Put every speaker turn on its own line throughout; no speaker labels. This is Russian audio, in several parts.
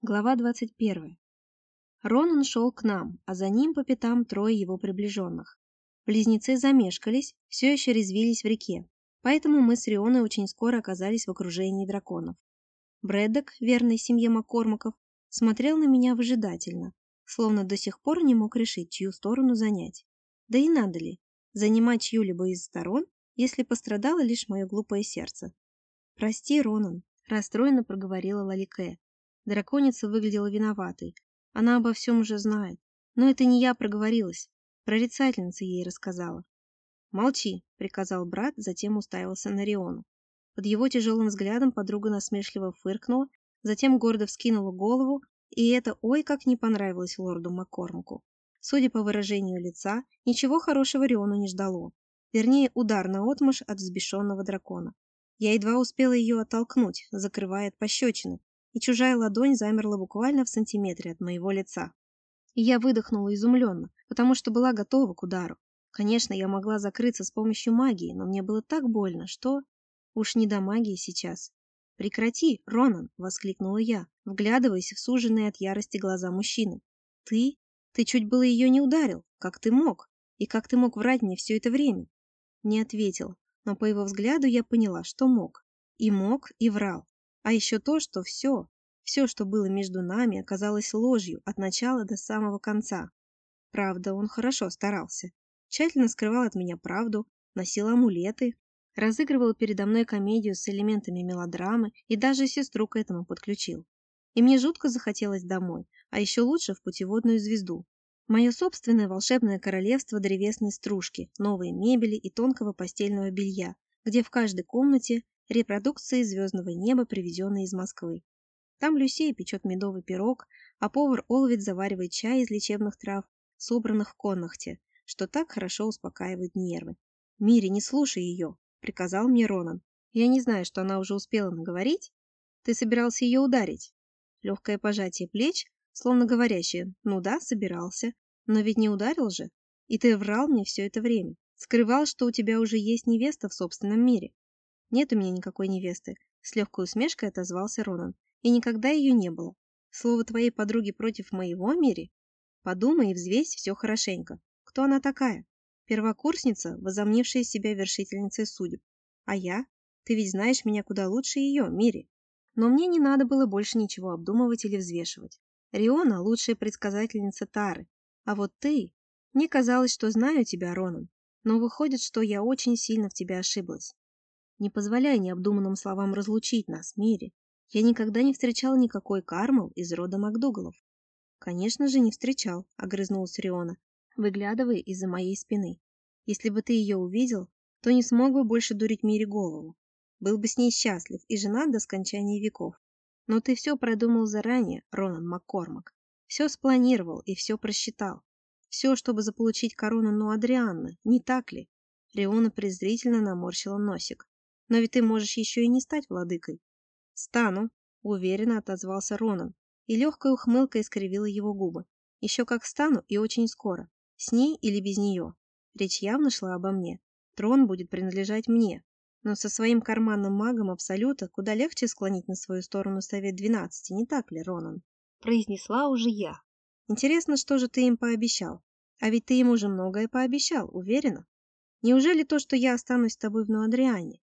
Глава 21. Ронан шел к нам, а за ним по пятам трое его приближенных. Близнецы замешкались, все еще резвились в реке, поэтому мы с Рионой очень скоро оказались в окружении драконов. Брэддок, верный семье Маккормаков, смотрел на меня выжидательно, словно до сих пор не мог решить, чью сторону занять. Да и надо ли, занимать чью-либо из сторон, если пострадало лишь мое глупое сердце. «Прости, Ронан», – расстроенно проговорила Лалике. Драконица выглядела виноватой. Она обо всем уже знает. Но это не я проговорилась. Прорицательница ей рассказала. «Молчи», — приказал брат, затем уставился на Риону. Под его тяжелым взглядом подруга насмешливо фыркнула, затем гордо вскинула голову, и это ой как не понравилось лорду Маккормаку. Судя по выражению лица, ничего хорошего Риону не ждало. Вернее, удар на отмашь от взбешенного дракона. Я едва успела ее оттолкнуть, закрывая от пощечины, и чужая ладонь замерла буквально в сантиметре от моего лица. И я выдохнула изумленно, потому что была готова к удару. Конечно, я могла закрыться с помощью магии, но мне было так больно, что... Уж не до магии сейчас. «Прекрати, Ронан!» — воскликнула я, вглядываясь в суженные от ярости глаза мужчины. «Ты? Ты чуть было ее не ударил. Как ты мог? И как ты мог врать мне все это время?» Не ответил, но по его взгляду я поняла, что мог. И мог, и врал. А еще то, что все, все, что было между нами, оказалось ложью от начала до самого конца. Правда, он хорошо старался. Тщательно скрывал от меня правду, носил амулеты, разыгрывал передо мной комедию с элементами мелодрамы и даже сестру к этому подключил. И мне жутко захотелось домой, а еще лучше в путеводную звезду. Мое собственное волшебное королевство древесной стружки, новой мебели и тонкого постельного белья, где в каждой комнате репродукции звездного неба, привезенные из Москвы. Там Люсия печет медовый пирог, а повар Олвит заваривает чай из лечебных трав, собранных в Коннахте, что так хорошо успокаивает нервы. «Мири, не слушай ее», — приказал мне Ронан. «Я не знаю, что она уже успела наговорить. Ты собирался ее ударить?» Легкое пожатие плеч, словно говорящее «ну да, собирался, но ведь не ударил же. И ты врал мне все это время, скрывал, что у тебя уже есть невеста в собственном мире. «Нет у меня никакой невесты», — с легкой усмешкой отозвался Ронан. «И никогда ее не было. Слово твоей подруги против моего мире? Подумай и взвесь все хорошенько. Кто она такая? Первокурсница, возомнившая себя вершительницей судеб. А я? Ты ведь знаешь меня куда лучше ее, Мири. Но мне не надо было больше ничего обдумывать или взвешивать. Риона – лучшая предсказательница Тары. А вот ты... Мне казалось, что знаю тебя, Ронан. Но выходит, что я очень сильно в тебя ошиблась. Не позволяй необдуманным словам разлучить нас, Мири. Я никогда не встречал никакой Кармел из рода Макдугалов. Конечно же, не встречал, огрызнулась Риона, выглядывая из-за моей спины. Если бы ты ее увидел, то не смог бы больше дурить Мире голову. Был бы с ней счастлив и женат до скончания веков. Но ты все продумал заранее, Ронан Маккормак. Все спланировал и все просчитал. Все, чтобы заполучить корону Нуадрианны, не так ли? Риона презрительно наморщила носик. Но ведь ты можешь еще и не стать владыкой. Стану, уверенно отозвался Ронан, и легкая ухмылка искривила его губы. Еще как стану и очень скоро. С ней или без нее. Речь явно шла обо мне. Трон будет принадлежать мне. Но со своим карманным магом Абсолюта куда легче склонить на свою сторону Совет Двенадцати, не так ли, Ронан? Произнесла уже я. Интересно, что же ты им пообещал? А ведь ты им уже многое пообещал, уверена? Неужели то, что я останусь с тобой в Нуадриане,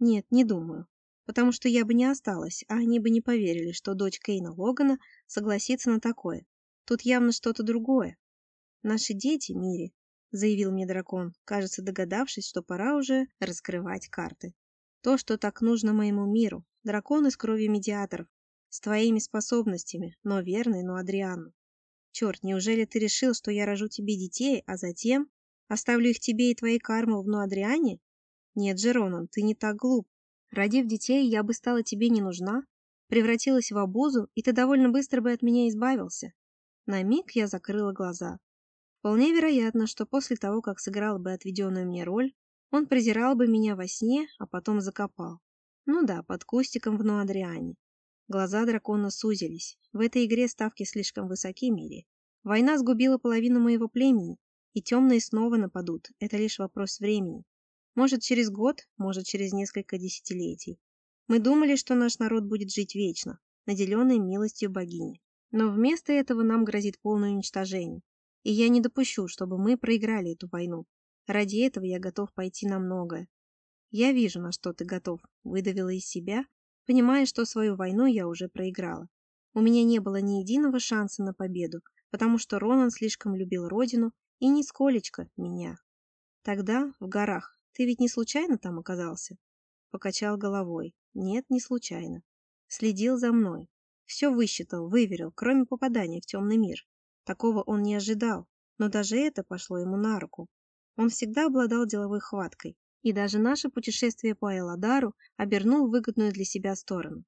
нет, не думаю. Потому что я бы не осталась, а они бы не поверили, что дочь Кейна Логана согласится на такое. Тут явно что-то другое. Наши дети, Мири, заявил мне дракон, кажется, догадавшись, что пора уже раскрывать карты. То, что так нужно моему миру. Дракон из крови медиаторов. С твоими способностями, но верный, но Адриану. Черт, неужели ты решил, что я рожу тебе детей, а затем оставлю их тебе и твоей кармы в Нуадриане? Нет же, ты не так глуп. Родив детей, я бы стала тебе не нужна, превратилась в обузу, и ты довольно быстро бы от меня избавился. На миг я закрыла глаза. Вполне вероятно, что после того, как сыграл бы отведенную мне роль, он презирал бы меня во сне, а потом закопал. Ну да, под кустиком в Нуадриане. Глаза дракона сузились. В этой игре ставки слишком высоки, Мири. Война сгубила половину моего племени, и темные снова нападут. Это лишь вопрос времени. Может, через год, может, через несколько десятилетий. Мы думали, что наш народ будет жить вечно, наделенные милостью богини. Но вместо этого нам грозит полное уничтожение. И я не допущу, чтобы мы проиграли эту войну. Ради этого я готов пойти на многое. Я вижу, на что ты готов, выдавила из себя, понимая, что свою войну я уже проиграла. У меня не было ни единого шанса на победу, потому что Ронан слишком любил родину и нисколечко меня. Тогда, в горах, ты ведь не случайно там оказался? Покачал головой. Нет, не случайно. Следил за мной. Все высчитал, выверил, кроме попадания в темный мир. Такого он не ожидал, но даже это пошло ему на руку. Он всегда обладал деловой хваткой, и даже наше путешествие по Эладару обернул выгодную для себя сторону.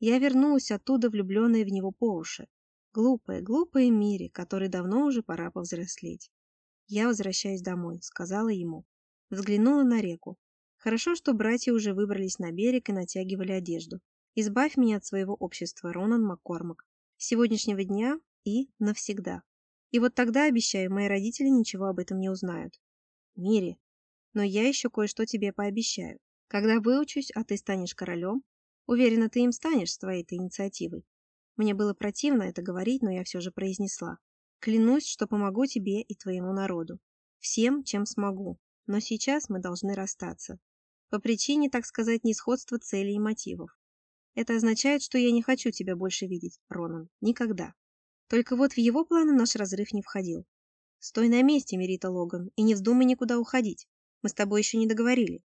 Я вернулась оттуда, влюбленная в него по уши. Глупая, глупая Мире, которой давно уже пора повзрослеть. «Я возвращаюсь домой», — сказала ему. Взглянула на реку. Хорошо, что братья уже выбрались на берег и натягивали одежду. Избавь меня от своего общества, Ронан Маккормак. С сегодняшнего дня и навсегда. И вот тогда, обещаю, мои родители ничего об этом не узнают. Мири, но я еще кое-что тебе пообещаю. Когда выучусь, а ты станешь королем, уверена, ты им станешь с твоей-то инициативой. Мне было противно это говорить, но я все же произнесла. Клянусь, что помогу тебе и твоему народу. Всем, чем смогу. Но сейчас мы должны расстаться. По причине, так сказать, несходства целей и мотивов. Это означает, что я не хочу тебя больше видеть, Ронан. Никогда. Только вот в его планы наш разрыв не входил. Стой на месте, Мерита Логан, и не вздумай никуда уходить. Мы с тобой еще не договорили.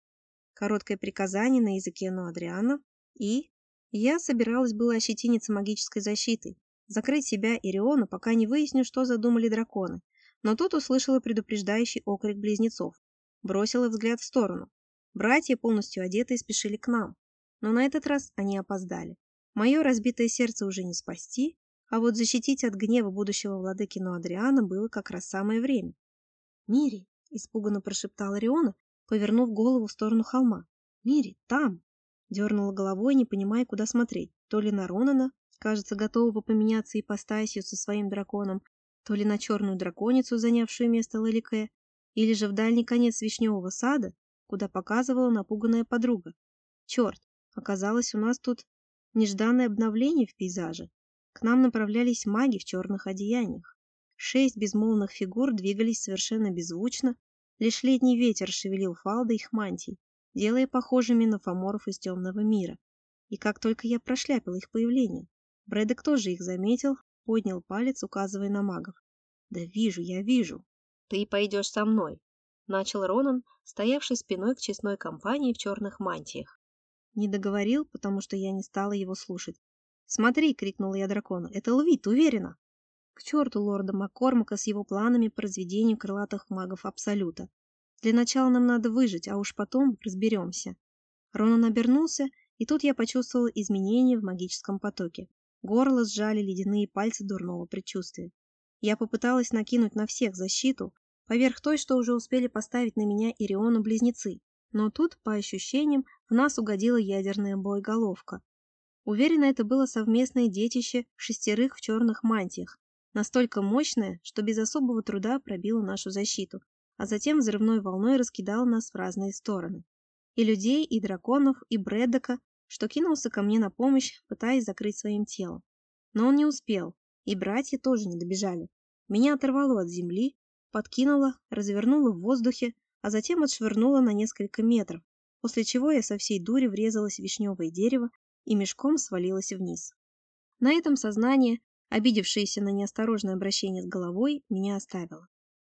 Короткое приказание на языке Нуадриана, и... Я собиралась было ощетиниться магической защитой, закрыть себя и Риону, пока не выясню, что задумали драконы. Но тут услышала предупреждающий окрик близнецов. Бросила взгляд в сторону. Братья, полностью одетые, спешили к нам. Но на этот раз они опоздали. Мое разбитое сердце уже не спасти, а вот защитить от гнева будущего владыки Нуадриана было как раз самое время. «Мири!» — испуганно прошептала Риона, повернув голову в сторону холма. «Мири, там!» Дернула головой, не понимая, куда смотреть. То ли на Ронана, кажется, готового поменяться ипостасью со своим драконом, то ли на черную драконицу, занявшую место Лалике, или же в дальний конец вишневого сада, куда показывала напуганная подруга. Черт, оказалось, у нас тут нежданное обновление в пейзаже. К нам направлялись маги в черных одеяниях. Шесть безмолвных фигур двигались совершенно беззвучно, лишь летний ветер шевелил фалды их мантий, делая похожими на фаморов из темного мира. И как только я прошляпил их появление, Брэдок тоже их заметил, поднял палец, указывая на магов. «Да вижу, я вижу. Ты пойдешь со мной», — начал Ронан, стоявший спиной к честной компании в черных мантиях. Не договорил, потому что я не стала его слушать. «Смотри!» — крикнула я дракону. «Это Лвит, уверена!» К черту лорда Маккормака с его планами по разведению крылатых магов Абсолюта. Для начала нам надо выжить, а уж потом разберемся. Ронан обернулся, и тут я почувствовала изменения в магическом потоке. Горло сжали ледяные пальцы дурного предчувствия. Я попыталась накинуть на всех защиту, поверх той, что уже успели поставить на меня Ириону близнецы. Но тут, по ощущениям, в нас угодила ядерная боеголовка. Уверена, это было совместное детище шестерых в черных мантиях, настолько мощное, что без особого труда пробило нашу защиту, а затем взрывной волной раскидал нас в разные стороны. И людей, и драконов, и Брэддока, что кинулся ко мне на помощь, пытаясь закрыть своим телом. Но он не успел, и братья тоже не добежали. Меня оторвало от земли, подкинуло, развернуло в воздухе, а затем отшвырнуло на несколько метров, после чего я со всей дури врезалась в вишневое дерево и мешком свалилась вниз. На этом сознание, обидевшееся на неосторожное обращение с головой, меня оставило.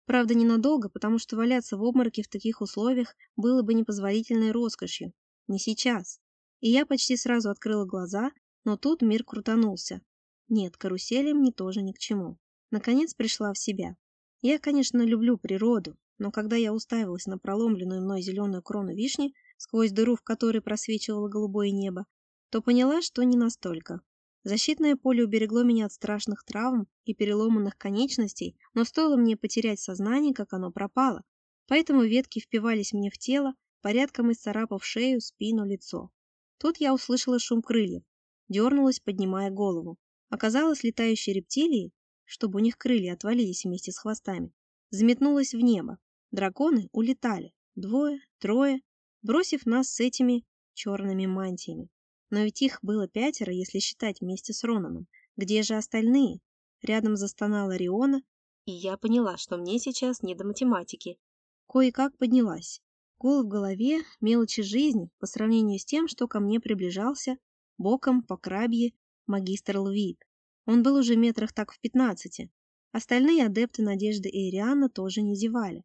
Правда, ненадолго, потому что валяться в обмороке в таких условиях было бы непозволительной роскошью. Не сейчас. И я почти сразу открыла глаза, но тут мир крутанулся. Нет, карусели мне тоже ни к чему. Наконец пришла в себя. Я, конечно, люблю природу, но когда я уставилась на проломленную мной зеленую крону вишни, сквозь дыру в которой просвечивало голубое небо, то поняла, что не настолько. Защитное поле уберегло меня от страшных травм и переломанных конечностей, но стоило мне потерять сознание, как оно пропало. Поэтому ветки впивались мне в тело, порядком исцарапав шею, спину, лицо. Тут я услышала шум крыльев, дернулась, поднимая голову. Оказалось, летающие рептилии, чтобы у них крылья отвалились вместе с хвостами, заметнулась в небо. Драконы улетали, двое, трое, бросив нас с этими черными мантиями. Но ведь их было пятеро, если считать вместе с Ронаном. Где же остальные? Рядом застонала Риона, и я поняла, что мне сейчас не до математики. Кое-как поднялась. Гол в голове, мелочи жизни по сравнению с тем, что ко мне приближался, боком, по крабье, магистр Лвид. Он был уже метрах так в пятнадцати. Остальные адепты Надежды и Ириана тоже не зевали.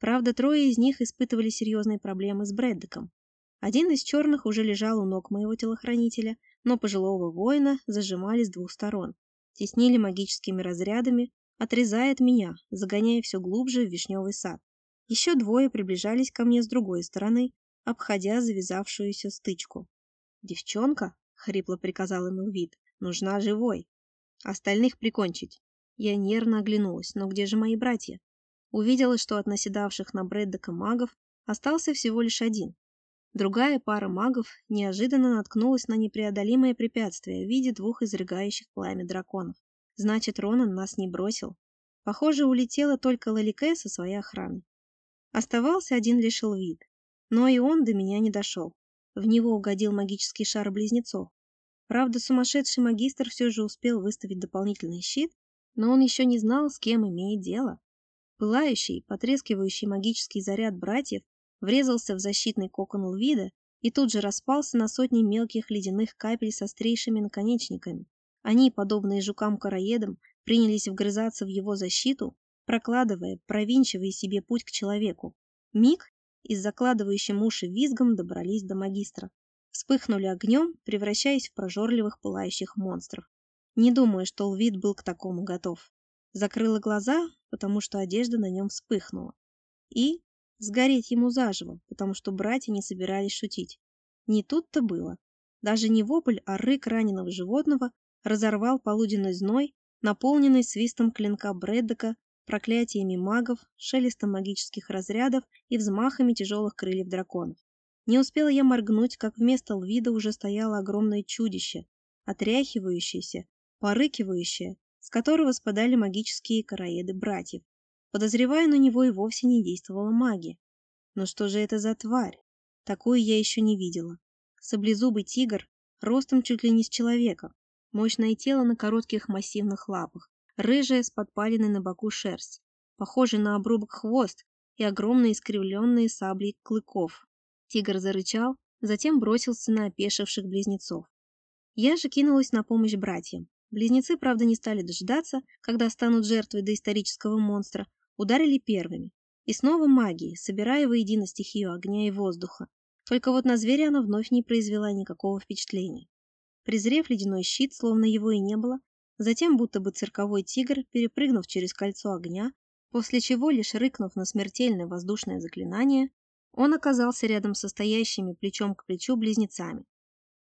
Правда, трое из них испытывали серьезные проблемы с Брэддеком. Один из черных уже лежал у ног моего телохранителя, но пожилого воина зажимали с двух сторон. Теснили магическими разрядами, отрезая от меня, загоняя все глубже в вишневый сад. Еще двое приближались ко мне с другой стороны, обходя завязавшуюся стычку. «Девчонка», — хрипло приказал ему вид, — «нужна живой. Остальных прикончить». Я нервно оглянулась, но где же мои братья? Увидела, что от наседавших на Брэддека магов остался всего лишь один. Другая пара магов неожиданно наткнулась на непреодолимое препятствие в виде двух изрыгающих пламя драконов. Значит, Ронан нас не бросил. Похоже, улетела только Лалике со своей охраной. Оставался один лишь Элвид. Но и он до меня не дошел. В него угодил магический шар близнецов. Правда, сумасшедший магистр все же успел выставить дополнительный щит, но он еще не знал, с кем имеет дело. Пылающий, потрескивающий магический заряд братьев врезался в защитный кокон Лвида и тут же распался на сотни мелких ледяных капель с острейшими наконечниками. Они, подобные жукам-караедам, принялись вгрызаться в его защиту, прокладывая, провинчивая себе путь к человеку. Миг и с закладывающим уши визгом добрались до магистра. Вспыхнули огнем, превращаясь в прожорливых пылающих монстров. Не думаю, что Лвид был к такому готов. Закрыла глаза, потому что одежда на нем вспыхнула. И сгореть ему заживо, потому что братья не собирались шутить. Не тут-то было. Даже не вопль, а рык раненого животного разорвал полуденный зной, наполненный свистом клинка Брэддека, проклятиями магов, шелестом магических разрядов и взмахами тяжелых крыльев драконов. Не успела я моргнуть, как вместо Лвида уже стояло огромное чудище, отряхивающееся, порыкивающее, с которого спадали магические караеды братьев. Подозревая, на него и вовсе не действовала магия. Но что же это за тварь? Такую я еще не видела. Саблезубый тигр, ростом чуть ли не с человека, Мощное тело на коротких массивных лапах, рыжая с подпаленной на боку шерсть, похожий на обрубок хвост и огромные искривленные сабли клыков. Тигр зарычал, затем бросился на опешивших близнецов. Я же кинулась на помощь братьям. Близнецы, правда, не стали дожидаться, когда станут жертвой доисторического монстра, ударили первыми. И снова магией, собирая воедино стихию огня и воздуха. Только вот на зверя она вновь не произвела никакого впечатления презрев ледяной щит, словно его и не было, затем будто бы цирковой тигр, перепрыгнув через кольцо огня, после чего, лишь рыкнув на смертельное воздушное заклинание, он оказался рядом со стоящими плечом к плечу близнецами.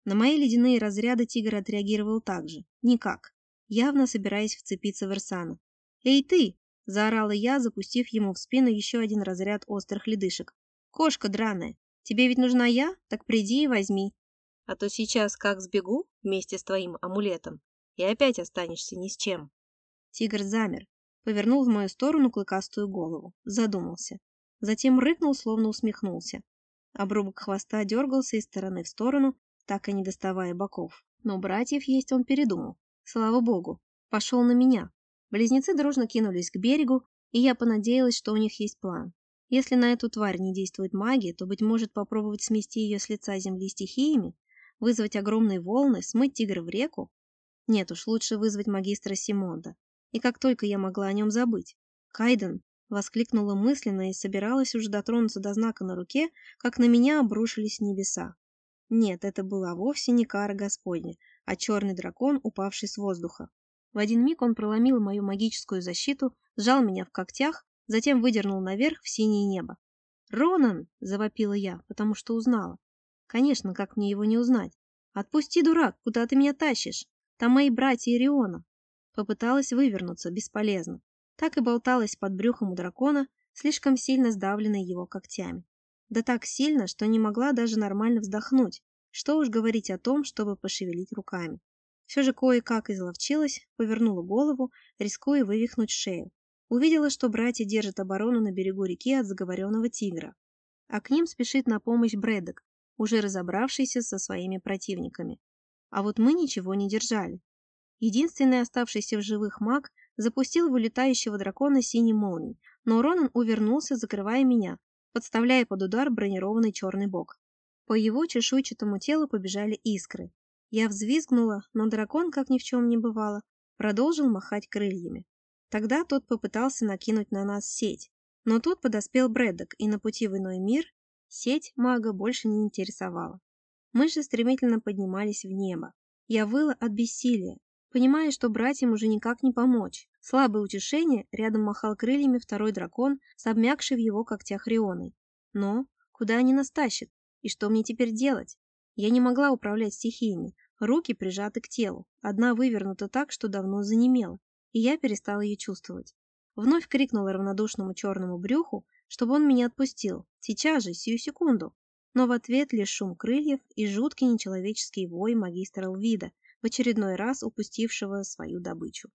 На мои ледяные разряды тигр отреагировал так же, никак, явно собираясь вцепиться в Ирсана. «Эй ты!» – заорала я, запустив ему в спину еще один разряд острых ледышек. «Кошка драная, тебе ведь нужна я? Так приди и возьми. А то сейчас как сбегу вместе с твоим амулетом, и опять останешься ни с чем. Тигр замер, повернул в мою сторону клыкастую голову, задумался. Затем рыкнул, словно усмехнулся. Обрубок хвоста дергался из стороны в сторону, так и не доставая боков. Но братьев есть он передумал. Слава богу. Пошел на меня. Близнецы дружно кинулись к берегу, и я понадеялась, что у них есть план. Если на эту тварь не действует магия, то, быть может, попробовать смести ее с лица земли стихиями Вызвать огромные волны, смыть тигра в реку? Нет уж, лучше вызвать магистра Симонда. И как только я могла о нем забыть. «Кайден!» — воскликнула мысленно и собиралась уже дотронуться до знака на руке, как на меня обрушились небеса. Нет, это была вовсе не кара Господня, а черный дракон, упавший с воздуха. В один миг он проломил мою магическую защиту, сжал меня в когтях, затем выдернул наверх в синее небо. «Ронан!» – завопила я, потому что узнала. Конечно, как мне его не узнать? Отпусти, дурак, куда ты меня тащишь? Там мои братья Ириона. Попыталась вывернуться, бесполезно. Так и болталась под брюхом у дракона, слишком сильно сдавленной его когтями. Да так сильно, что не могла даже нормально вздохнуть. Что уж говорить о том, чтобы пошевелить руками. Все же кое-как изловчилась, повернула голову, рискуя вывихнуть шею. Увидела, что братья держат оборону на берегу реки от заговоренного тигра. А к ним спешит на помощь Брэдок, уже разобравшийся со своими противниками. А вот мы ничего не держали. Единственный оставшийся в живых маг запустил в улетающего дракона синий молний, но Ронан увернулся, закрывая меня, подставляя под удар бронированный черный бок. По его чешуйчатому телу побежали искры. Я взвизгнула, но дракон, как ни в чем не бывало, продолжил махать крыльями. Тогда тот попытался накинуть на нас сеть, но тут подоспел Брэддок, и на пути в иной мир сеть мага больше не интересовала. Мы же стремительно поднимались в небо. Я выла от бессилия, понимая, что братьям уже никак не помочь. Слабое утешение, рядом махал крыльями второй дракон с обмякшей в его когтях Рионой. Но куда они нас тащат? И что мне теперь делать? Я не могла управлять стихиями. Руки прижаты к телу. Одна вывернута так, что давно занемела. И я перестала ее чувствовать. Вновь крикнула равнодушному черному брюху, чтобы он меня отпустил. Сейчас же, сию секунду. Но в ответ лишь шум крыльев и жуткий нечеловеческий вой магистра Лвида, в очередной раз упустившего свою добычу.